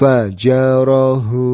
fajarahu